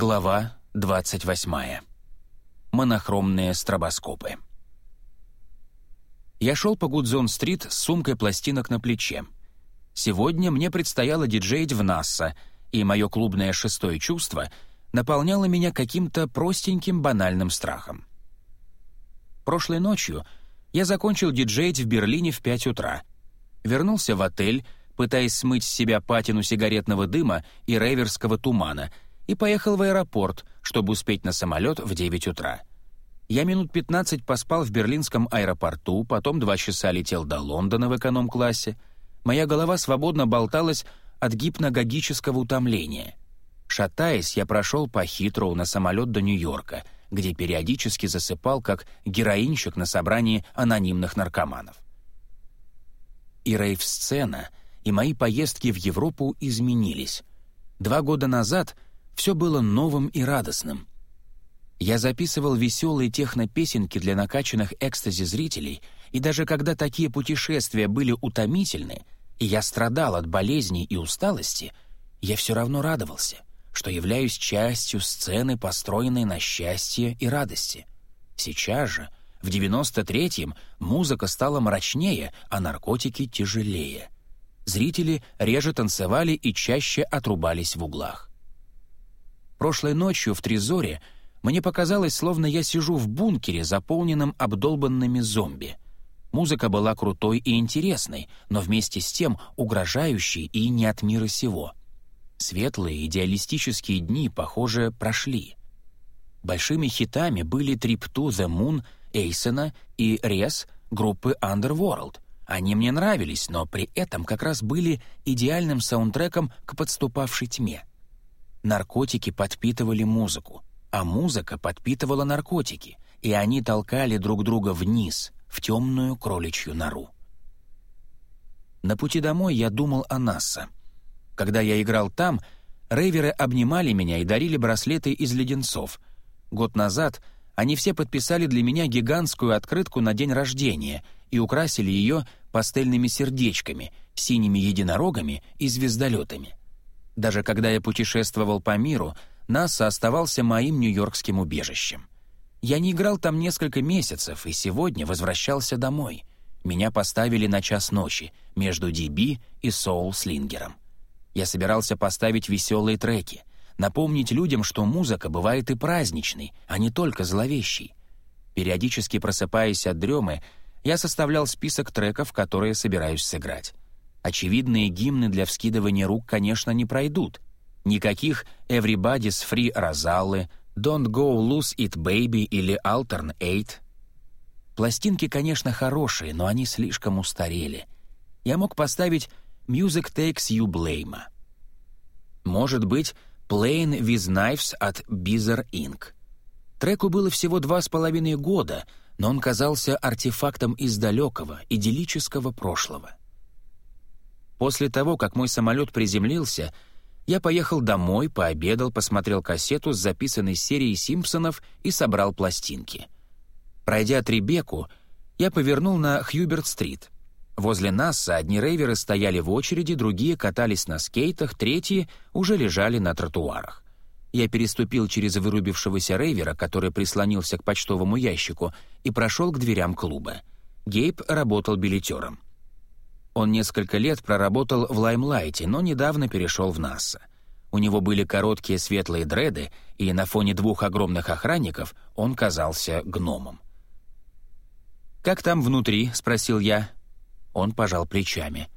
Глава 28. Монохромные стробоскопы. Я шел по Гудзон-стрит с сумкой пластинок на плече. Сегодня мне предстояло диджеить в Насса, и мое клубное шестое чувство наполняло меня каким-то простеньким банальным страхом. Прошлой ночью я закончил диджеить в Берлине в 5 утра. Вернулся в отель, пытаясь смыть с себя патину сигаретного дыма и рейверского тумана — и поехал в аэропорт, чтобы успеть на самолет в 9 утра. Я минут 15 поспал в берлинском аэропорту, потом два часа летел до Лондона в эконом-классе. Моя голова свободно болталась от гипногогического утомления. Шатаясь, я прошел по Хитроу на самолет до Нью-Йорка, где периодически засыпал как героинщик на собрании анонимных наркоманов. И рейв-сцена, и мои поездки в Европу изменились. Два года назад — все было новым и радостным. Я записывал веселые технопесенки для накачанных экстази зрителей, и даже когда такие путешествия были утомительны, и я страдал от болезней и усталости, я все равно радовался, что являюсь частью сцены, построенной на счастье и радости. Сейчас же, в 93-м, музыка стала мрачнее, а наркотики тяжелее. Зрители реже танцевали и чаще отрубались в углах. Прошлой ночью в Трезоре мне показалось, словно я сижу в бункере, заполненном обдолбанными зомби. Музыка была крутой и интересной, но вместе с тем угрожающей и не от мира сего. Светлые идеалистические дни, похоже, прошли. Большими хитами были «Trip to the Moon» Эйсона и «Рес» группы Underworld. Они мне нравились, но при этом как раз были идеальным саундтреком к подступавшей тьме. Наркотики подпитывали музыку, а музыка подпитывала наркотики, и они толкали друг друга вниз, в темную кроличью нору. На пути домой я думал о Насса. Когда я играл там, рейверы обнимали меня и дарили браслеты из леденцов. Год назад они все подписали для меня гигантскую открытку на день рождения и украсили ее пастельными сердечками, синими единорогами и звездолетами. Даже когда я путешествовал по миру, НАСА оставался моим нью-йоркским убежищем. Я не играл там несколько месяцев и сегодня возвращался домой. Меня поставили на час ночи между DB и Соул Слингером. Я собирался поставить веселые треки, напомнить людям, что музыка бывает и праздничной, а не только зловещей. Периодически просыпаясь от дремы, я составлял список треков, которые собираюсь сыграть. Очевидные гимны для вскидывания рук, конечно, не пройдут. Никаких «Everybody's Free» Розаллы, «Don't Go Lose It Baby» или «Altern Eight». Пластинки, конечно, хорошие, но они слишком устарели. Я мог поставить «Music Takes You Blame». Может быть, «Playing with Knives» от Bizarre Inc. Треку было всего два с половиной года, но он казался артефактом из далекого, идиллического прошлого. После того, как мой самолет приземлился, я поехал домой, пообедал, посмотрел кассету с записанной серией «Симпсонов» и собрал пластинки. Пройдя Трибеку, я повернул на Хьюберт-стрит. Возле нас одни рейверы стояли в очереди, другие катались на скейтах, третьи уже лежали на тротуарах. Я переступил через вырубившегося рейвера, который прислонился к почтовому ящику, и прошел к дверям клуба. Гейб работал билетером. Он несколько лет проработал в Лаймлайте, но недавно перешел в НАСА. У него были короткие светлые дреды, и на фоне двух огромных охранников он казался гномом. «Как там внутри?» — спросил я. Он пожал плечами.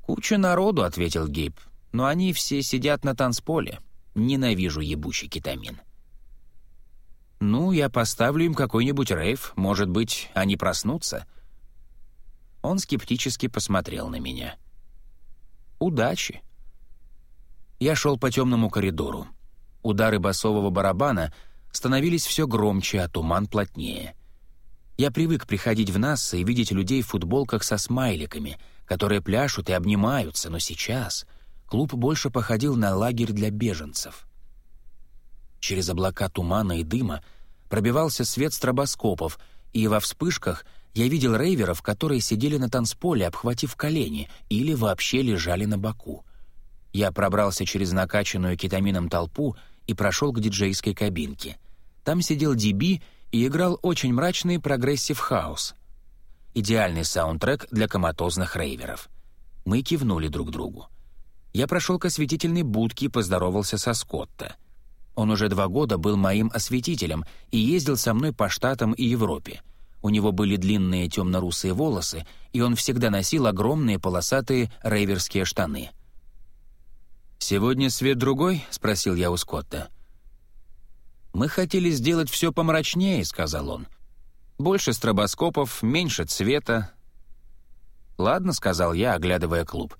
«Куча народу», — ответил Гейб, — «но они все сидят на танцполе. Ненавижу ебучий кетамин». «Ну, я поставлю им какой-нибудь рейв. Может быть, они проснутся?» Он скептически посмотрел на меня. «Удачи!» Я шел по темному коридору. Удары басового барабана становились все громче, а туман плотнее. Я привык приходить в НАСА и видеть людей в футболках со смайликами, которые пляшут и обнимаются, но сейчас клуб больше походил на лагерь для беженцев. Через облака тумана и дыма пробивался свет стробоскопов, и во вспышках — я видел рейверов, которые сидели на танцполе, обхватив колени, или вообще лежали на боку. Я пробрался через накачанную кетамином толпу и прошел к диджейской кабинке. Там сидел DB и играл очень мрачный прогрессив хаус. Идеальный саундтрек для коматозных рейверов. Мы кивнули друг другу. Я прошел к осветительной будке и поздоровался со Скотто. Он уже два года был моим осветителем и ездил со мной по Штатам и Европе. У него были длинные темно-русые волосы, и он всегда носил огромные полосатые рейверские штаны. «Сегодня свет другой?» — спросил я у Скотта. «Мы хотели сделать все помрачнее», — сказал он. «Больше стробоскопов, меньше цвета». «Ладно», — сказал я, оглядывая клуб.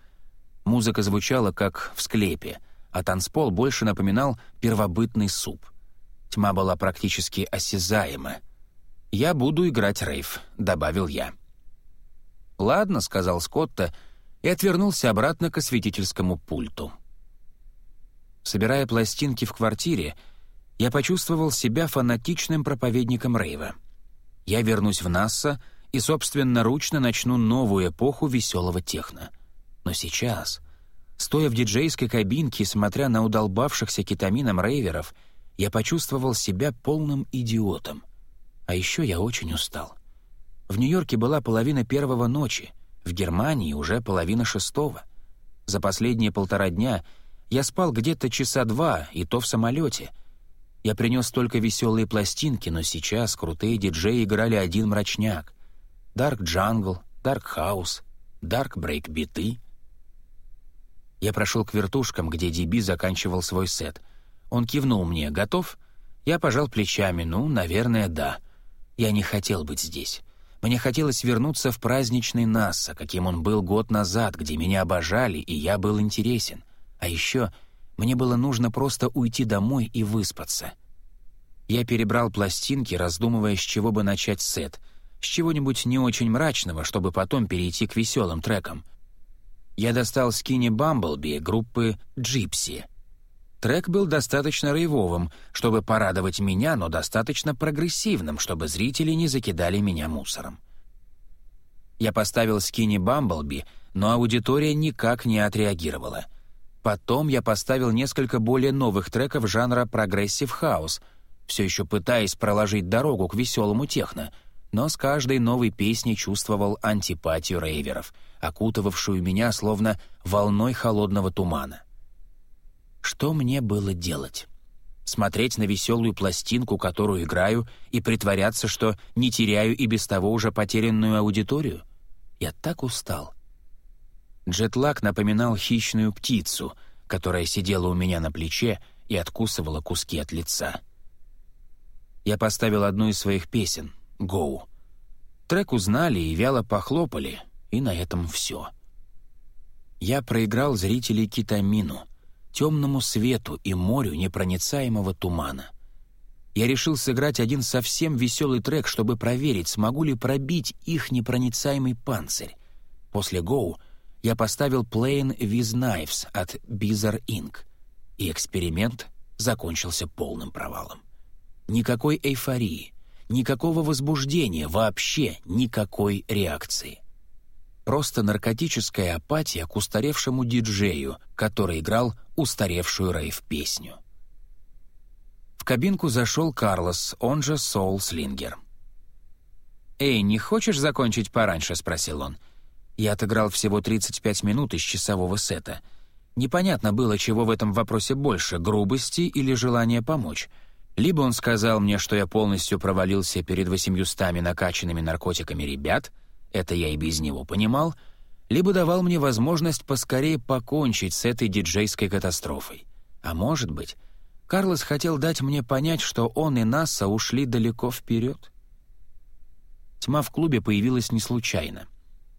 Музыка звучала, как в склепе, а танцпол больше напоминал первобытный суп. Тьма была практически осязаема. «Я буду играть рейв», — добавил я. «Ладно», — сказал Скотта и отвернулся обратно к осветительскому пульту. Собирая пластинки в квартире, я почувствовал себя фанатичным проповедником рейва. Я вернусь в Насса и собственноручно начну новую эпоху веселого техно. Но сейчас, стоя в диджейской кабинке и смотря на удолбавшихся кетамином рейверов, я почувствовал себя полным идиотом. А еще я очень устал. В Нью-Йорке была половина первого ночи, в Германии уже половина шестого. За последние полтора дня я спал где-то часа два, и то в самолете — я принес только веселые пластинки, но сейчас крутые диджеи играли один мрачняк. Dark Jungle, Dark House, Dark Break биты. Я прошел к вертушкам, где Диби заканчивал свой сет. Он кивнул мне «Готов?» Я пожал плечами «Ну, наверное, да». Я не хотел быть здесь. Мне хотелось вернуться в праздничный Насса, каким он был год назад, где меня обожали, и я был интересен. А еще мне было нужно просто уйти домой и выспаться. Я перебрал пластинки, раздумывая, с чего бы начать сет. С чего-нибудь не очень мрачного, чтобы потом перейти к веселым трекам. Я достал Skinny Bumblebee группы «Gipsy». Трек был достаточно рейвовым, чтобы порадовать меня, но достаточно прогрессивным, чтобы зрители не закидали меня мусором. Я поставил Skinny Bumblebee, но аудитория никак не отреагировала — Потом я поставил несколько более новых треков жанра прогрессив хаус, все еще пытаясь проложить дорогу к веселому техно, но с каждой новой песней чувствовал антипатию рейверов, окутывавшую меня словно волной холодного тумана. Что мне было делать? Смотреть на веселую пластинку, которую играю, и притворяться, что не теряю и без того уже потерянную аудиторию? Я так устал. Джетлаг напоминал хищную птицу, которая сидела у меня на плече и откусывала куски от лица. Я поставил одну из своих песен «Гоу». Трек узнали и вяло похлопали, и на этом все. Я проиграл зрителей китамину, темному свету и морю непроницаемого тумана. Я решил сыграть один совсем веселый трек, чтобы проверить, смогу ли пробить их непроницаемый панцирь. После «Гоу» я поставил Playing with Knives от Bizarre Inc., и эксперимент закончился полным провалом. Никакой эйфории, никакого возбуждения, вообще никакой реакции. Просто наркотическая апатия к устаревшему диджею, который играл устаревшую рейв-песню. В кабинку зашел Карлос, он же Соул Слингер. «Эй, не хочешь закончить пораньше?» — спросил он. — я отыграл всего 35 минут из часового сета. Непонятно было, чего в этом вопросе больше — грубости или желания помочь. Либо он сказал мне, что я полностью провалился перед восемьюстами накачанными наркотиками ребят, это я и без него понимал, либо давал мне возможность поскорее покончить с этой диджейской катастрофой. А может быть, Карлос хотел дать мне понять, что он и Наса ушли далеко вперед? Тьма в клубе появилась не случайно.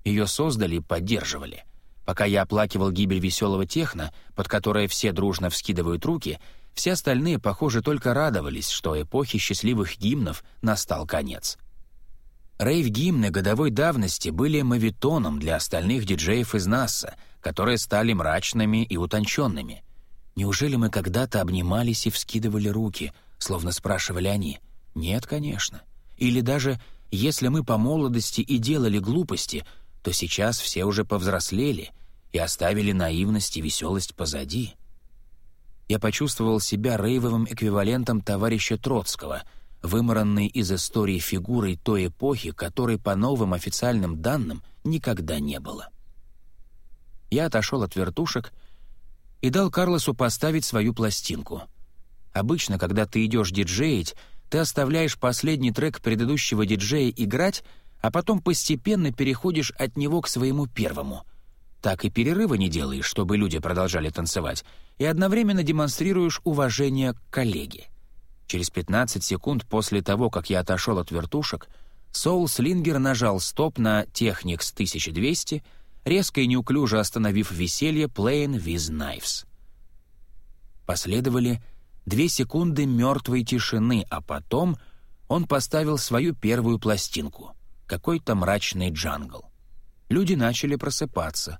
Ее создали и поддерживали. Пока я оплакивал гибель веселого техно, под которое все дружно вскидывают руки, все остальные, похоже, только радовались, что эпохи счастливых гимнов настал конец. Рейв-гимны годовой давности были мавитоном для остальных диджеев из НАСА, которые стали мрачными и утонченными. Неужели мы когда-то обнимались и вскидывали руки, словно спрашивали они? Нет, конечно. Или даже, если мы по молодости и делали глупости — то сейчас все уже повзрослели и оставили наивность и веселость позади. Я почувствовал себя рейвовым эквивалентом товарища Троцкого, вымаранной из истории фигурой той эпохи, которой, по новым официальным данным, никогда не было. Я отошел от вертушек и дал Карлосу поставить свою пластинку. Обычно, когда ты идешь диджеить, ты оставляешь последний трек предыдущего диджея играть, а потом постепенно переходишь от него к своему первому. Так и перерыва не делаешь, чтобы люди продолжали танцевать, и одновременно демонстрируешь уважение к коллеге. Через 15 секунд после того, как я отошел от вертушек, Соул Слингер нажал стоп на Technics 1200, резко и неуклюже остановив веселье Playing with Knives. Последовали две секунды мертвой тишины, а потом он поставил свою первую пластинку — какой-то мрачный джангл. Люди начали просыпаться.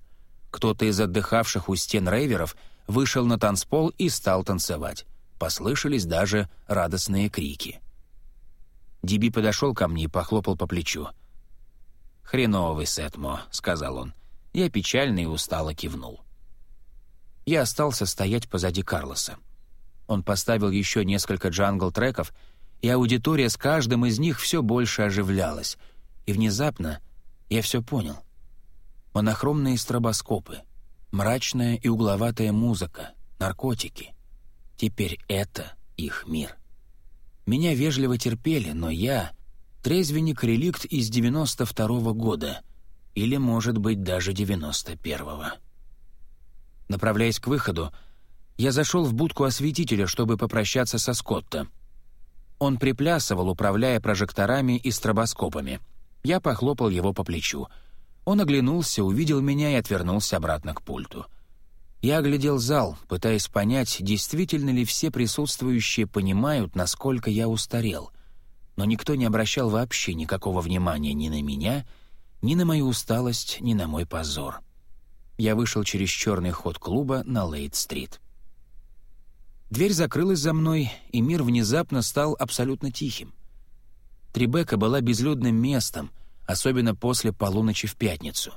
Кто-то из отдыхавших у стен рейверов вышел на танцпол и стал танцевать. Послышались даже радостные крики. Диби подошел ко мне и похлопал по плечу. «Хреновый Сетмо», — сказал он. Я печально и устало кивнул. Я остался стоять позади Карлоса. Он поставил еще несколько джангл-треков, и аудитория с каждым из них все больше оживлялась. И внезапно я все понял. Монохромные стробоскопы, мрачная и угловатая музыка, наркотики. Теперь это их мир. Меня вежливо терпели, но я — трезвенник-реликт из 92-го года, или, может быть, даже 91-го. Направляясь к выходу, я зашел в будку осветителя, чтобы попрощаться со Скотта. Он приплясывал, управляя прожекторами и стробоскопами. Я похлопал его по плечу. Он оглянулся, увидел меня и отвернулся обратно к пульту. Я оглядел зал, пытаясь понять, действительно ли все присутствующие понимают, насколько я устарел. Но никто не обращал вообще никакого внимания ни на меня, ни на мою усталость, ни на мой позор. Я вышел через черный ход клуба на Лейт-стрит. Дверь закрылась за мной, и мир внезапно стал абсолютно тихим. Трибека была безлюдным местом, особенно после полуночи в пятницу.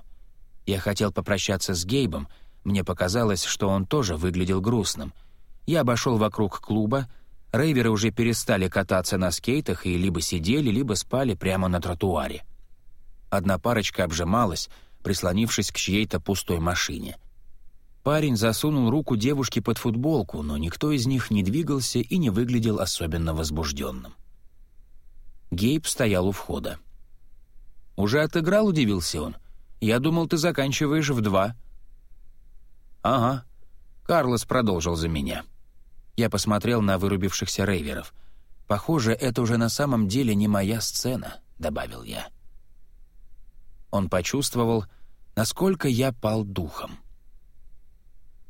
Я хотел попрощаться с Гейбом, мне показалось, что он тоже выглядел грустным. Я обошел вокруг клуба, рейверы уже перестали кататься на скейтах и либо сидели, либо спали прямо на тротуаре. Одна парочка обжималась, прислонившись к чьей-то пустой машине — Парень засунул руку девушке под футболку, но никто из них не двигался и не выглядел особенно возбужденным. Гейб стоял у входа. «Уже отыграл?» — удивился он. «Я думал, ты заканчиваешь в два». «Ага». Карлос продолжил за меня. Я посмотрел на вырубившихся рейверов. «Похоже, это уже на самом деле не моя сцена», — добавил я. Он почувствовал, насколько я пал духом.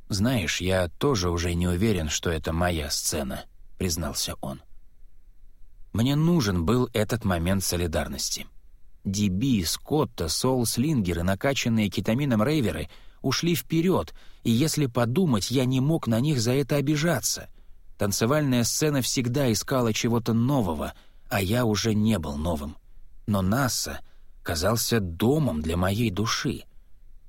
«Знаешь, я тоже уже не уверен, что это моя сцена», — признался он. Мне нужен был этот момент солидарности. Диби, Скотта, Сол Слингер накачанные кетамином рейверы ушли вперед, и если подумать, я не мог на них за это обижаться. Танцевальная сцена всегда искала чего-то нового, а я уже не был новым. Но Наса казался домом для моей души.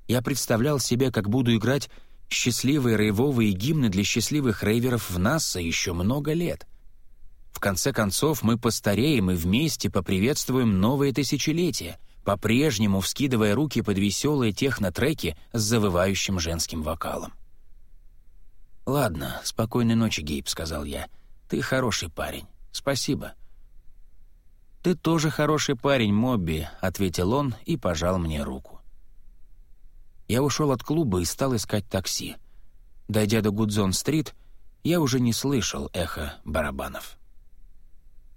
Я представлял себе, как буду играть счастливые рейвовые гимны для счастливых рейверов в НАСА еще много лет. В конце концов, мы постареем и вместе поприветствуем новое тысячелетие, по-прежнему вскидывая руки под веселые технотреки с завывающим женским вокалом. «Ладно, спокойной ночи, Гейб», — сказал я. «Ты хороший парень. Спасибо». «Ты тоже хороший парень, Мобби», — ответил он и пожал мне руку. Я ушел от клуба и стал искать такси. Дойдя до Гудзон-стрит, я уже не слышал эхо барабанов.